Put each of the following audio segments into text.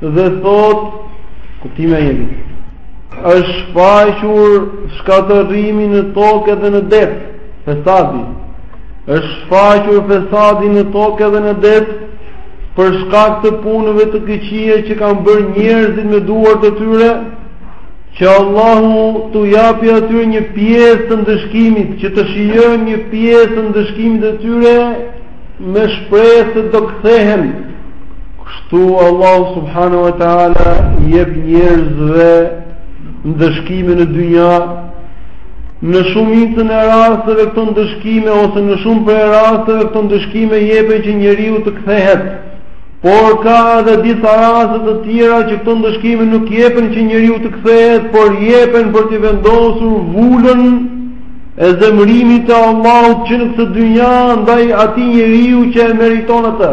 Dhe thot, kuptimi i ajetit. Është shfaqur shkatërrimi në tokë dhe në det, fesadi. Është shfaqur fesadi në tokë dhe në det për shkak të punëve të këqija që kanë bërë njerëzit me duart e tyre, që Allahu t'u japi atyre një pjesë të ndëshkimit, që të shijojnë një pjesë të ndëshkimit të tyre me shpresë se do kthehen. Kështu Allahu subhanahu wa taala i jep njerëzve ndëshkime në dynja. Në shumicën e rasteve këto ndëshkime ose në shumë prej rasteve këto ndëshkime jepen që njeriu të kthehet Por ka edhe disa raste të tjera që këto ndëshkime nuk jepen që njeriu të kthehet, por jepen për të vendosur vulën e zemërimit të Allahut që në këtë dynja ndaj atij njeriu që e meriton atë.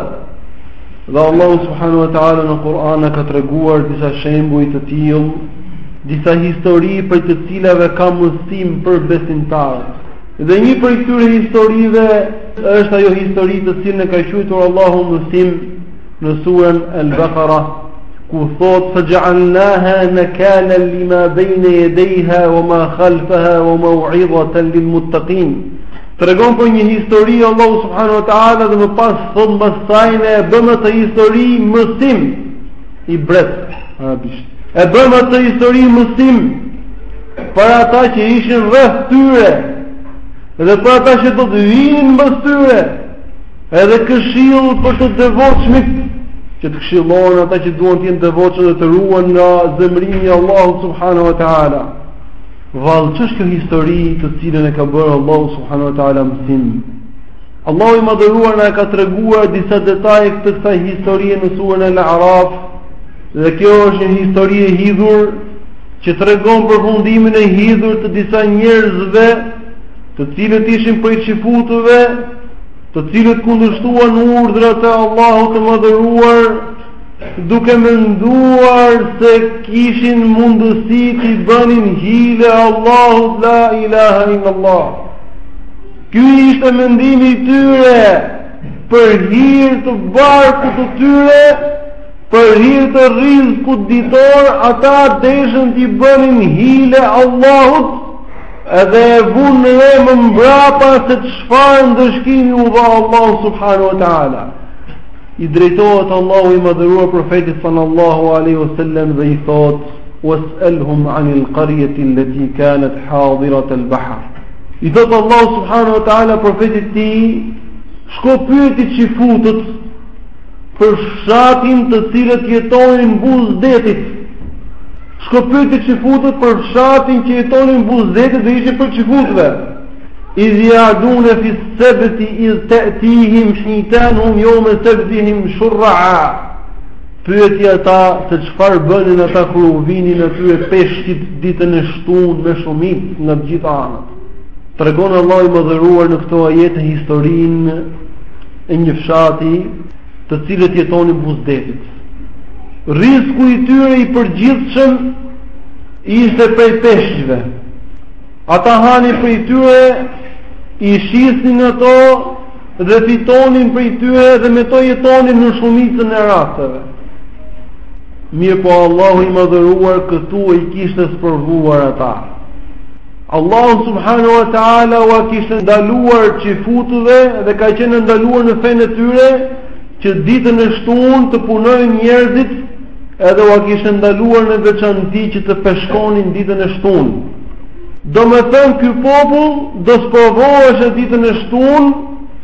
Dhe Allahu subhanahu wa taala në Kur'an ka treguar disa shembuj të tillë, disa histori prej të cilave ka mësim për besimtarët. Dhe një prej këtyre historive Është ajo histori të cilën e ka quajtur Allahu mësim në surën Al-Baqara, ku thotë fa ja'alnaha nakalan lima bayna yadayha wa ma khalfaha wa maw'izatan lil muttaqin. Tregon për një histori Allahu subhanahu wa ta'ala dhe më pas thot mbas saj ne e bëmë atë histori mësim ibret arabisht. E bëmë atë histori mësim për ata që ishin rreth tyre Dhe për ata që do të vinë mbas tyre, edhe këshill për të devotshmit, që të këshillohen ata që duan të jenë devotshëm dhe të ruhen nga zemrimi i Allahut subhanahu wa taala. Vallë ç'është kjo histori të cilën e ka bërë Allahu subhanahu wa taala mësim? Allahu i madhëruar na ka treguar disa detaje të kësaj historie në surën Al-A'raf, Dhe kjo është një histori e hidhur që tregon përfundimin e hidhur të disa njerëzve, të cilët ishin prej çifutëve, të cilët kundërshtuan urdhrat e Allahut të Madhëruar, duke menduar se kishin mundësi t'i bënin hile Allahut la ilaha illallah. Ky ishte mendimi i tyre. Për hir të barkut të tyre, për hir të rrizkut ditor, ata deshën t'i bënin hile Allahut edhe e vunë në emë mbrapa se çfarë ndëshkimi u dha Allahu subhanahu wa ta'ala. I drejtohet Allahu i madhëruar profetit sal-lallahu alejhi ue sel-lem dhe i thotë, was elhum anil karjetil-leti kanet hadirat el bahar. I thotë Allah subhanehu wa ta'ala profetit të tij, shko pyeti çifutët për fshatin të cilët jetonin buzë detit. Shko pyeti çifutët për fshatin që jetonin buzë detit dhe ishin prej çifutëve. Idh jadune fis-sebti idh te'tihim hitanuhum jeume sebtihim shurra'a. Pyeti ata se çfarë bënin ata kur u vinin atyre peshqit ditën e shtunë me shumicë nga të gjitha anët. Tregon Allahu i madhëruar në këto ajete historinë e një fshati të cilët jetonin buzë detit. Rrizku i tyre i përgjithshëm ishte prej peshqve. Ata hanin prej tyre, i shisnin ato dhe fitonin prej tyre dhe me to jetonin në shumicën e rasteve. Mirëpo Allahu i madhëruar këtu i kishte sprovuar ata. Allahu subhanehu wa ta'ala ua kishte ndaluar çifutëve dhe ka qenë e ndaluar në fenë e tyre që ditën e shtunë të punojnë njerëzit Edhe ua kishte ndaluar në veçanti që të peshkonin ditën e shtunë. Domethënë ky popull do sprovoheshe ditën e shtunë,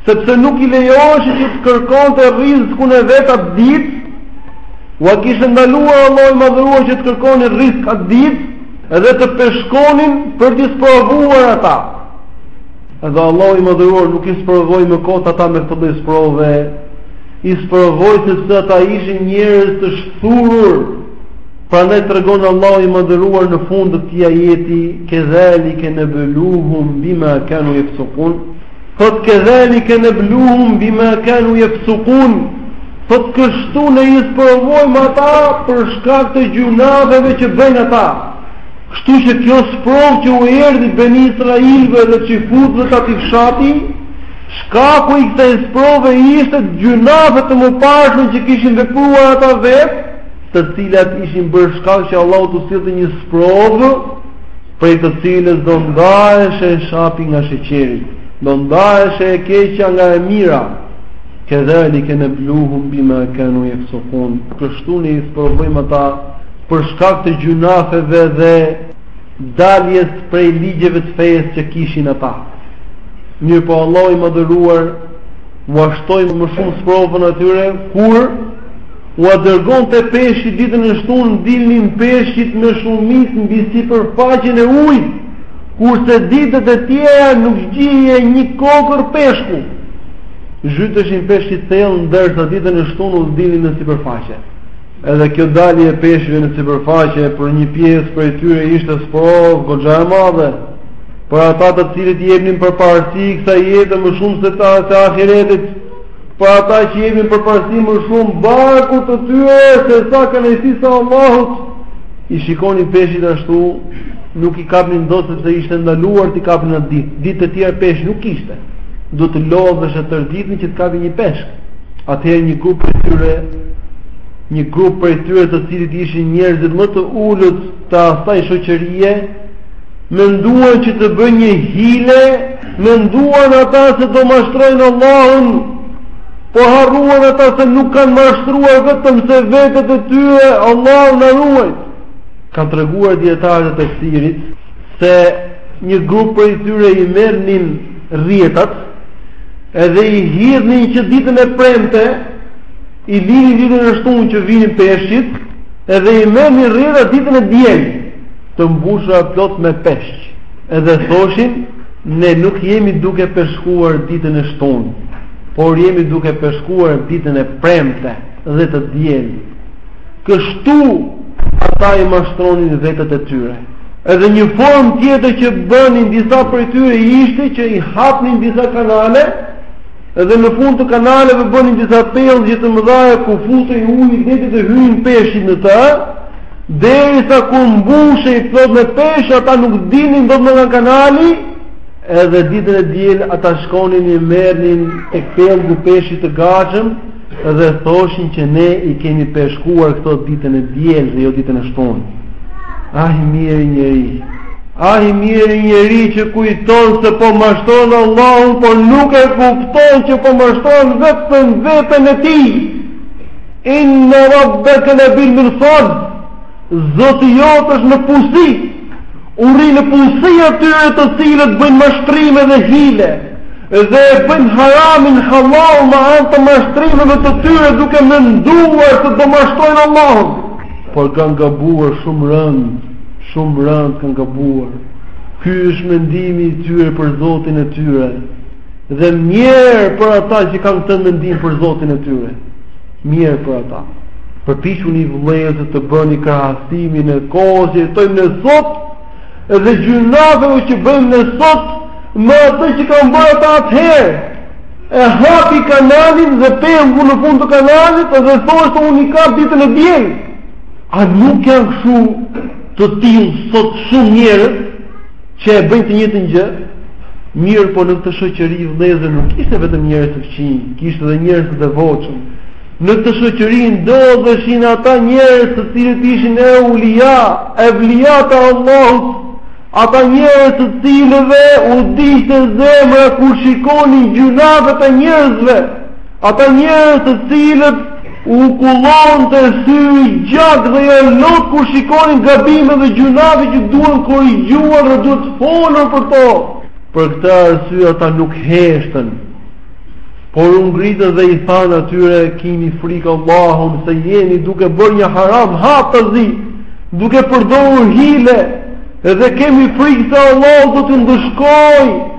sepse nuk i lejoheshe që të kërkonte rrizkun e vet atë ditë, ua kishte ndaluar Allahu i madhëruar që të kërkonin rrizk atë ditë, edhe të peshkonin për t'i sprovuar ata. Edhe Allahu i madhëruar nuk i sprovoi më kot ata me këtë lloj sprove, I sprovoi sepse ata ishin njerëz të shthurur. Prandaj tregon Allahu i madhëruar në fund të këtij ajeti, "Kedhalike nebluhum bima kanu jefsukun." Thotë kedhalike nebluhum bima kanu jefsukun. Thotë kështu ne i sprovojmë ata për shkak të gjynafeve që bëjnë ata. Kështu që kjo sprovë që u erdhi beni israilëve dhe çifutëve të atij fshati, Shkaku i kësaj sprove ishte gjynafet e mëparshme që kishin vepruar ata vetë, të cilat ishin bërë shkak që Allahu t'u sillte një sprovë prej të cilës do ndaheshe shapi nga sheqeri, do ndaheshe e keqja nga e mira. Kedhalike nebluhum bima kanu jefsukun, kështu ne i sprovojmë ata për shkak të gjynafeve dhe daljes prej ligjeve të fesë që kishin ata. Mirëpo Allahu i madhëruar ua shtoi më shumë sprovën atyre, kur ua dërgonte peshqit ditën e shtunë, dilnin peshqit me shumicë mbi sipërfaqen e ujit, kurse ditët e tjera nuk gjeje një kokërr peshku. Zhyteshin peshqit thellë, ndërsa ditën e shtunë u dilnin në sipërfaqe. Edhe kjo dalje e peshqve në sipërfaqe për një pjesë prej tyre ishte sprovë goxha e madhe për ata të cilit i jepnin përparësi kësaj jete më shumë sesa ahiretit, për ata që i jepnin përparësi më shumë barkut të tyre sesa kënaqësisë së Allahut. I shikonin peshqit ashtu, nuk i kapnin dot sepse ishte ndaluar t'i kapnin atë ditë. Ditë të tjera peshq nuk ishte. Duhet të lodheshe tërë ditën që të kapje një peshk. Atëherë një grup prej tyre, një grup prej tyre të cilit ishin njerëzit më të ulët të asaj shoqërie, menduan që të bëjnë një hile, menduan ata se do mashtrojnë Allahun, po harruan ata se nuk kanë mashtruar vetëm se vetet e tyre, Allahu na ruajt. Kanë treguar dijetarët e tefsirit, se një grup prej tyre i merrnin rrjetat edhe i hidhnin që ditën e premte i linin ditën e shtunë që vinin peshqit edhe i merrnin rrjetat ditën e diel të mbushura plot me peshq edhe thoshin ne nuk jemi duke peshkuar ditën e shtunë por jemi duke peshkuar ditën e premte dhe të diel Kështu ata i mashtronin vetet e tyre. Edhe një formë tjetër që bënin disa prej tyre ishte që i hapnin disa kanale edhe në fund të kanaleve bënin disa pellgje të mëdhaja ku futej uji i detit dhe hynin peshqit në të, derisa kur mbushej plot me peshq, ata nuk dilnin dot më nga kanali, Edhe ditën e diel ata shkonin i merrnin tek pellgu peshqit të gatshëm dhe thoshin që ne i kemi peshkuar këto ditën e diel dhe jo ditën e shtunë. Ah i mjeri njeri. Ah i mjeri njeri që kujton se po mashtron Allahun, por nuk e kupton që po mashtron vetëm veten e tij. Inne rabbeke labil mirsad. Zoti jot është në pusi. u rri në pusi atyre të cilët bëjnë mashtrime dhe hile, dhe e bëjnë haramin hallall me anë të mashtrimeve të tyre duke menduar se do mashtrojnë Allahun. Por kanë gabuar shumë rëndë, shumë rëndë kanë gabuar. Ky është mendimi i tyre për Zotin e tyre, dhe mjerë për ata që kanë këtë mendim për Zotin e tyre. Mjerë për ata. Përpiquni vëllezër të bëni krahasimin e kohës që jetojmë ne sot dhe gjynaheve që bëjmë ne sot me atë që kanë bërë ata atëherë. E hapte kanalin dhe pellgun në fund të kanalit dhe thoshte unë i kap ditën e diel. A nuk janë kështu të tillë sot shumë njerëz që e bëjnë të njëjtën gjë, mirëpo në këtë shoqëri vëllezër nuk kishte vetëm njerëz të këqij, kishte edhe njerëz të devotshëm. Në këtë shoqëri ndodheshin ata njerëz të cilët ishin eulija, evlija të Allahut, ata njerëz të cilëve u digjte zemra kur shikonin gjynahet e njerëzve. Ata njerëz të cilët u kullonte syri gjak dhe jo lot kur shikonin gabime dhe gjynahe që duhen korrigjuar dhe duhet folur për to. Për këtë arsye ata nuk heshtën. Por u ngritën dhe i thanë atyre kini frikë Allahun se jeni duke bërë një haram haptazi, duke përdorur hile, edhe kemi frikë se Allahu do t'ju ndëshkojë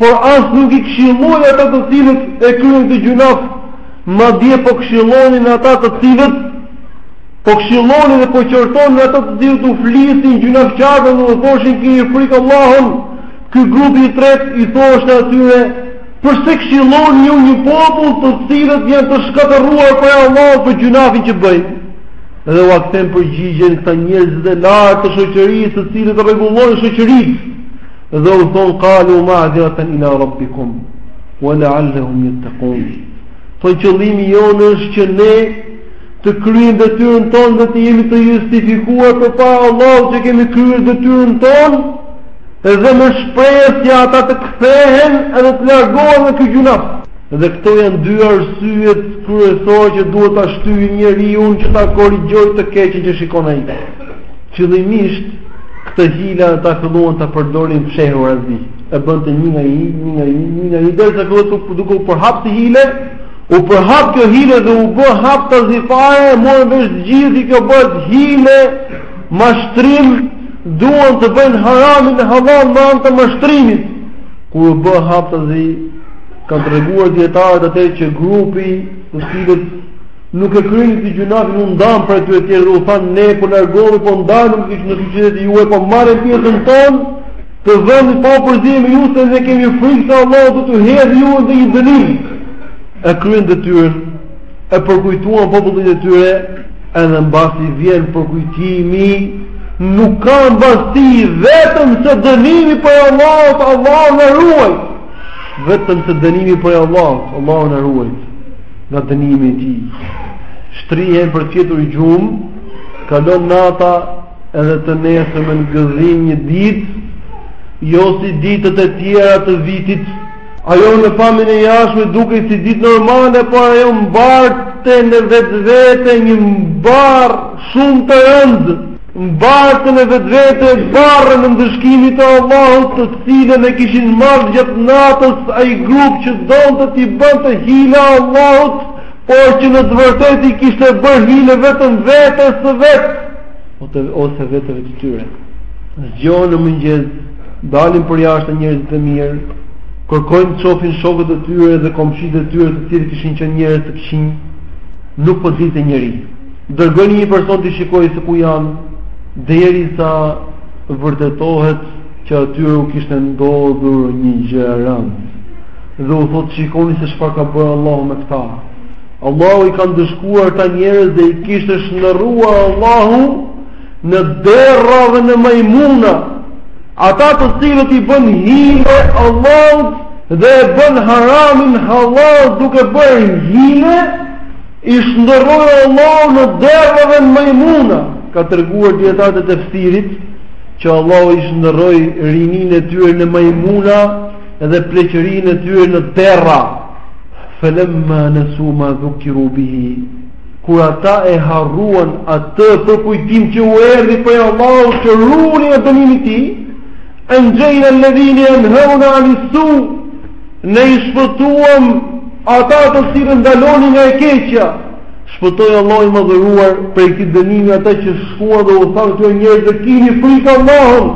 por as nuk i këshilloi ata të cilët e kryen këtë gjynah, madje po këshillonin ata të cilët po këshillonin dhe po qortonin ata të cilët u flisin gjynahqarëve dhe u thoshin kini frikë Allahun. Ky grup i tretë i thoshte atyre, përse këshilloni ju një popull të cilët janë të shkatërruar prej Allahut për gjynahin që bëjnë? Dhe ua kthen përgjigjen këta njerëzit e lartë të shoqërisë, të cilët rregullojnë shoqërinë. Dhe u thonë kalu ma'dhiraten ila rabbikum Wa lealehum jettekun Thonë qëllimi jonë është që ne Të kryejmë detyrën tonë Dhe të jemi të justifikuar Përpara Allahut që kemi kryer detyrën tonë Dhe me shpresë Që ata të kthehen Edhe të largohen nga ky gjynah Dhe këto janë dy arsyet Kryesore që duhet ta shtyjnë njeriun Që ta korrigjojë të keqen që shikon ai Fillimisht këtë hile ata filluan ta përdorin fshehurazi. E bënte një nga një, një nga një, një nga një derisa filloi duke u përhap kjo hile, u përhap kjo hile dhe u bë haptazi fare, e morën vesh të gjithë që po bëhet hile, mashtrim, duan të bëjnë haramin hallall me anë të mashtrimit. Kur u bë haptazi, kanë treguar dijetarët atëherë që grupi, të cilët Nuk e kryente gjynahin u ndanë prej të tjerëve dhe u thanë ne po largohemi po ndahemi në qytetin juaj po marrim pjesën tonë të jemi pa përzier me ju se ne kemi frikë se Allahu do t'ju hedhë juve një dënim. E kryen detyrën, e përkujtuan popullin e tyre, edhe mbasi vjen përkujtimi, nuk ka mbas tij vetëm se dënimi prej Allahut, Allahu na ruajt. Vetëm se dënimi prej Allahut, Allahu na ruajt. nga dënimi i tij. Shtrihen për të fjetur gjumë, kalon nata edhe të nesërmen gëdhin një ditë, jo si ditët e tjera të vitit, ajo në pamjen e jashtme dukej si ditë normale, por ajo mbarte në vetvete një barrë shumë të rëndë. mbartën në vetvete barrën e ndëshkimit të Allahut të cilën e kishin marrë gjatë natës ai grup që donte t'i bënte hile Allahut por që në të vërtetë i kishte bërë hile vetëm vete së vet ose veteve të tyre zgjohen në mëngjes dalin përjashta njerëzit e mirë kërkojnë të takojnë shokët e tyre dhe komshitë e tyre të cilët kishin qenë njerëz të këqij nuk po dilte njeri Dërgojnë një person të shikojë se ku janë, derisa vërtetohet që atyre u kishte ndodhur një gjë e rëndë. Dhe u thotë shikoni se çfarë ka bërë Allahu me këta. Allahu i ka ndëshkuar këta njerëz dhe i kishte shndërruar Allahu në derra dhe në majmuna. Ata të cilët i bënë hile Allahut dhe e bënë haramin hallall duke bërë hile, I shndërroi Allahu në derra dhe në majmuna, kanë treguar dijetarët e tefsirit, që Allahu i shndërroi rininë e tyre në majmuna dhe pleqërinë e tyre në derra. Falamma nasu ma dhukiru bihi kur ata e harruan atë përkujtim që u erdhi prej Allahut që ruhuni nga dënimi i tij, anjayna alladhina yanhauna 'ani su, Ne i shpëtuam ata të cilët ndalonin nga e keqja. Shpëtoi Allahu i madhëruar prej këtij dënimi ata që shkuan dhe u thanë këtyre njerëzve kini frikë Allahun,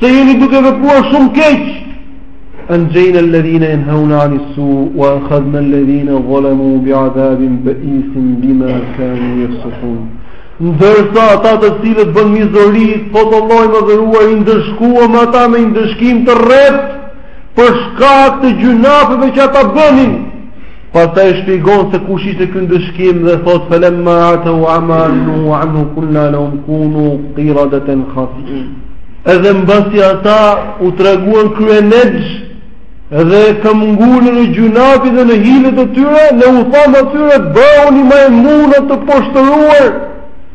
se jeni duke vepruar shumë keq. Anjayna alladhina yanhauna 'ani su wa akhadna alladhina zalamu bi'adabin ba'isin bima kanu yafsukun. Ndërsa ata të cilët bënë mizori, thotë Allahu i madhëruar i ndëshkuam ata me ndëshkim të rreptë. për shkak të gjynafeve që ata bënin. Pastaj shpjegon se kush ishte ky ndëshkim dhe thotë falamma atau amma nuhu anhu kulna lahum kunu qiradatan khasiin. Edhe mbasi ata u treguan kryeneç dhe këmbëngulën në gjynafet dhe në hilet e tyre, ne u thamë atyre bëhuni majmuna të poshtëruar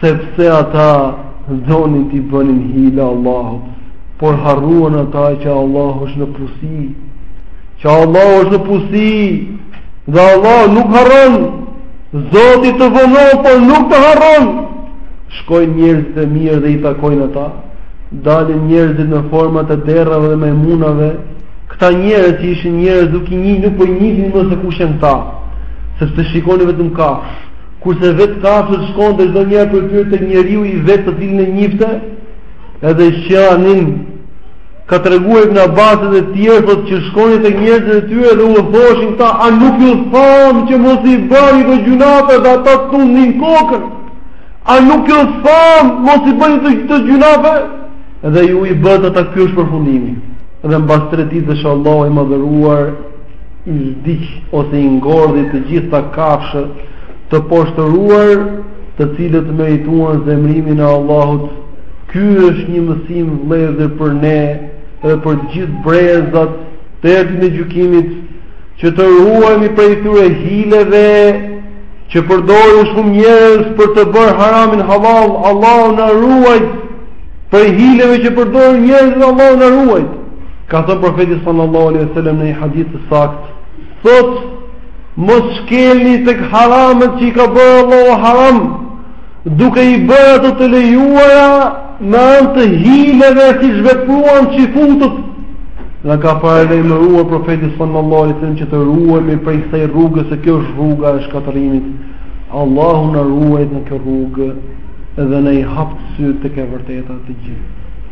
sepse ata donin t'i bënin hile Allahut, por harruan ata që Allahu është në pusi, që Allahu është në pusi, dhe Allahu nuk harron, Zoti të vonon, por nuk të harron, shkojnë njerëzit e mirë dhe i takojnë ata, dalin njerëzit në format e derrave dhe majmunave, këta njerëz që ishin njerëz nuk i nuk po i njihnin më se kush janë këta, sepse shikonin vetëm kafshë, Kurse vetë kafshët shkonte çdo njëra prej tyre tek njeriu i vet të cilin e njihte, edhe qanin ka treguar Ibn Abbasi dhe të tjerë thotë që shkonin tek njerëzit e tyre dhe u thoshin këta a nuk ju thamë që mos i bëni këto gjynahe dhe ata tundnin kokën. A nuk ju thamë mos i bëni këto, këto gjynahe dhe ju i bëtë ato ky është përfundimi. Dhe mbas 3 ditësh Allahu i madhëruar i vdiq ose i ngordhi të gjitha kafshë të poshtëruar të cilët merituan zemërimin e Allahut ky është një mësim vëllezër për ne dhe për gjithë brezat deri ditën e gjykimit që të ruhemi prej këtyre hileve që përdorin shumë njerëz për të bërë haramin hallall Allahu na ruajt prej hileve që përdorin njerëzit dhe Allahu na ruajt Ka thënë profeti sallallahu alaihi wasallam në një hadith të saktë, thotë mos shkelni tek haramet që i ka bërë Allahu haram, duke i bërë ato të lejuara me anë të hileve siç vepruan çifutët. Na ka paralajmëruar profeti sallallahu alaihi wasallam që të ruhemi prej kësaj rruge se kjo është rruga e shkatërrimit. Allahu na ruajt nga kjo rrugë edhe na i haptë sytë tek e vërteta të gjithë.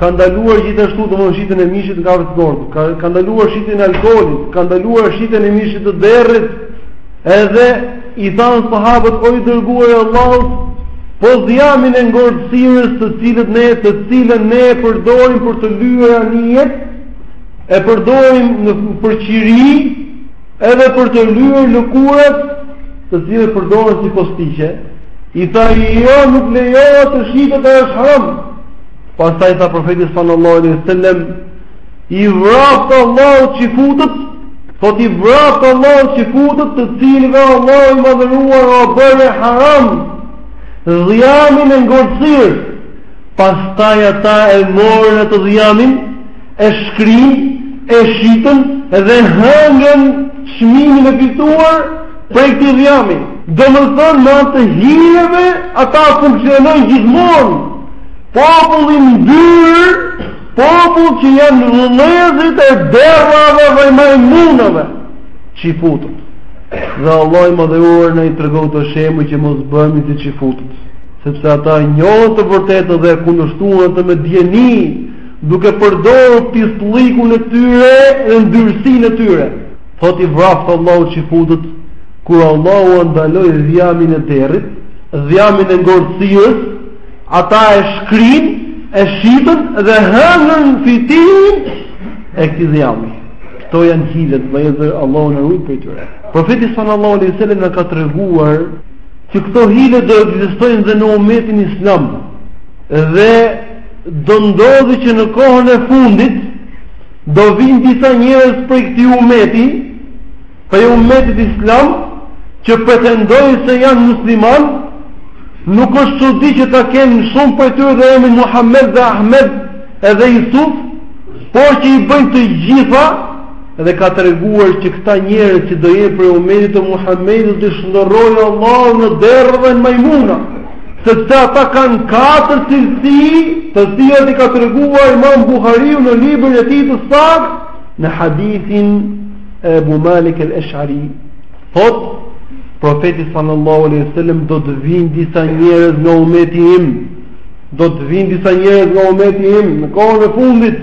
Ka ndaluar gjithashtu domethënë shitjen e mishit të ngordhur. Ka ka ndaluar shitjen e alkoolit, ka ndaluar shitjen e mishit të derrit. Edhe i thanë sahabët o i dërguar i Allahut, po dhjamin e ngordhësirës të cilët ne të cilën ne e përdorim për të lyer anijet, e përdorim ne për qiri, Edhe për të lyer lëkurat, të cilat përdoren si postiqe, i tha jo nuk lejohet të shitet ajo është haram. Pastaj tha profeti sallallahu alaihi wasallam i vraftë Allahu çifutët, thotë i vraftë Allahu çifutët të cilëve Allahu i madhëruar ua bëri haram, dhjamin e ngordhësirës, pastaj ata e morën atë dhjamin, e shkrinë, e shitën dhe hëngrën çmimin e fituar prej këtij dhjami. Domethënë me anë të hileve ata funksionojnë gjithmonë. Popull i ndyrë, popull që janë vëllezërit e derrave dhe majmunëve, çifutët. Dhe Allahu i madhëruar na i tregon këto shembuj që mos bëhemi si çifutët, sepse ata njohën të vërtetën dhe e kundërshtuan atë me dijeni duke përdorur pisllikun e tyre dhe ndyrësinë e tyre. Thotë i vraftë Allahu çifutët, kur Allahu ua ndaloi dhjamin e derrit, dhjamin e ngordhësirës, ata e shkrinë, e shitën dhe hëngën fitimin e këtij dhjami. Këto janë hilet, lusim Allahun na ruajtë prej tyre. Profeti sallallahu alaihi wasallam na ka treguar që këto hile do të ekzistojnë dhe në umetin islam. Dhe do ndodhi që në kohën e fundit do vijnë disa njerëz prej këtij umeti, prej umetit islam që pretendojnë se janë muslimanë, nuk është çudi që ta kenë shumë prej tyre dhe emrin Muhammed dhe Ahmed edhe Jusuf, por që i bëjnë të gjitha dhe ka treguar që këta njerëz që do jenë prej umetit të Muhammedit do t'i shndërrojë Allahu në derra dhe në majmuna. Sepse ata kanë katër cilësi, të cilat i ka treguar Imam Buhariu në librin e tij të saktë, në hadithin e Abu Malik al-Ash'ari. Thotë Profeti sallallahu alaihi wasallam do të vijnë disa njerëz nga ummeti im. Do të vijnë disa njerëz nga ummeti im në kohën e fundit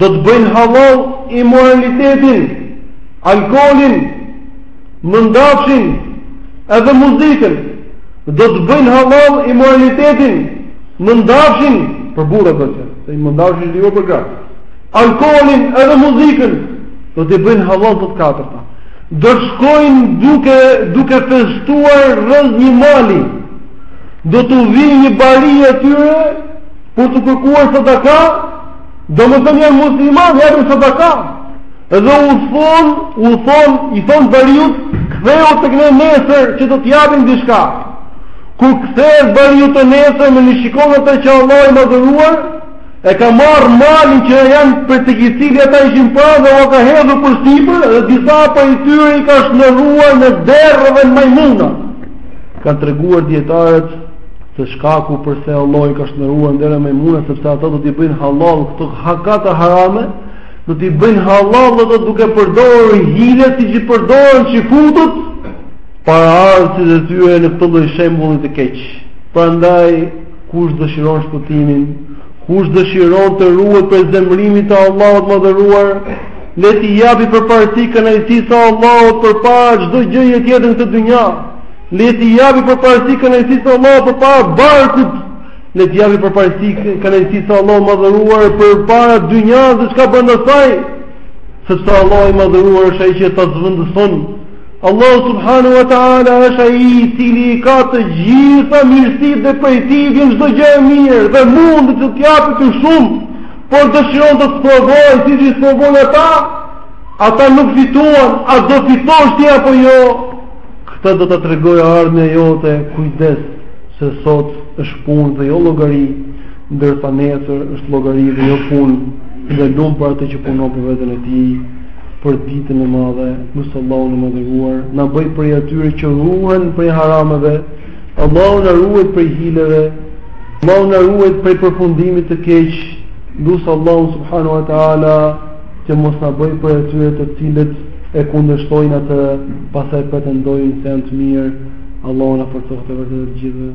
do të bëjnë hallall imoralitetin, alkoolin, Mëndafshin edhe muzikën, do të bëjnë hallall imoralitetin, mëndafshin për burrat domethënë, mëndafshin dhe jo për gratë, alkoolin edhe muzikën, do t'i bëjnë hallall këto të katërta. Do të shkojnë duke, duke festuar rrëzë një mali, do t'u vijë një bari e tyre, për t'u kërkuar sadaka, Domethënë janë muslimanë japin sadaka Dhe u thonë, u thonë, i thonë bariut Ktheu tek ne nesër që do të japim diçka Kur kthehet bariu të nesërmen shikon atë që Allahu i madhëruar E ka marrë malin që janë pra tek i cili ata ishin pranë dhe ua ka hedhur përsipër Dhe disa prej tyre i ka shndërruar në derra dhe në majmuna Kanë treguar dijetarët se shkaku përse Allahu i ka shndërruar në derra e majmuna, sepse ata do t'i bëjnë hallall këto katër harame, do t'i bëjnë hallall këto duke përdorur hilet, siç i përdorën çifutët, paraardhësit e tyre në këtë lloj shembulli të keq. Prandaj, kush dëshiron shpëtimin, kush dëshiron të ruhet prej zemrimit të Allahut të madhëruar, le t'i japi përparësi kënaqësisë së Allahut përpara çdo gjëje tjetër në këtë dynja, Le t'i japi përparësi kënaqësisë së Allahut përpara barkut. Le t'i japi përparësi kënaqësisë së Allahut të madhëruar përpara dynjasë dhe çka brenda saj. Sepse Allahu i madhëruar është ai që ta zëvendëson. Allahu subhanahu wa ta'ala është ai i cili i ka të gjitha mirësitë dhe prej tij vjen çdo gjë e mirë dhe mund të të japë ty shumë, por dëshiron të të sprovojë siç i sprovoi ata. Ata nuk fituan, a do fitosh ti apo jo? Këtë do ta tregojë e ardhmja jote, kujdes se sot është punë dhe jo llogari, ndërsa nesër është llogari dhe jo punë. Dhe lum për atë që punon për veten e tij për ditën e madhe, lus Allahun e madhëruar, na bëjë prej atyre që ruhen prej harameve, Allahu na ruajt prej hileve, Allahu na ruajt prej përfundimit të keq, lus Allahun subhanahu wa ta'ala, të mos na bëjë prej atyre të cilët e kundërshtojnë atë, pastaj pretendojnë se janë të mirë, Allahu na forcoftë në të vërtetën të gjithëve.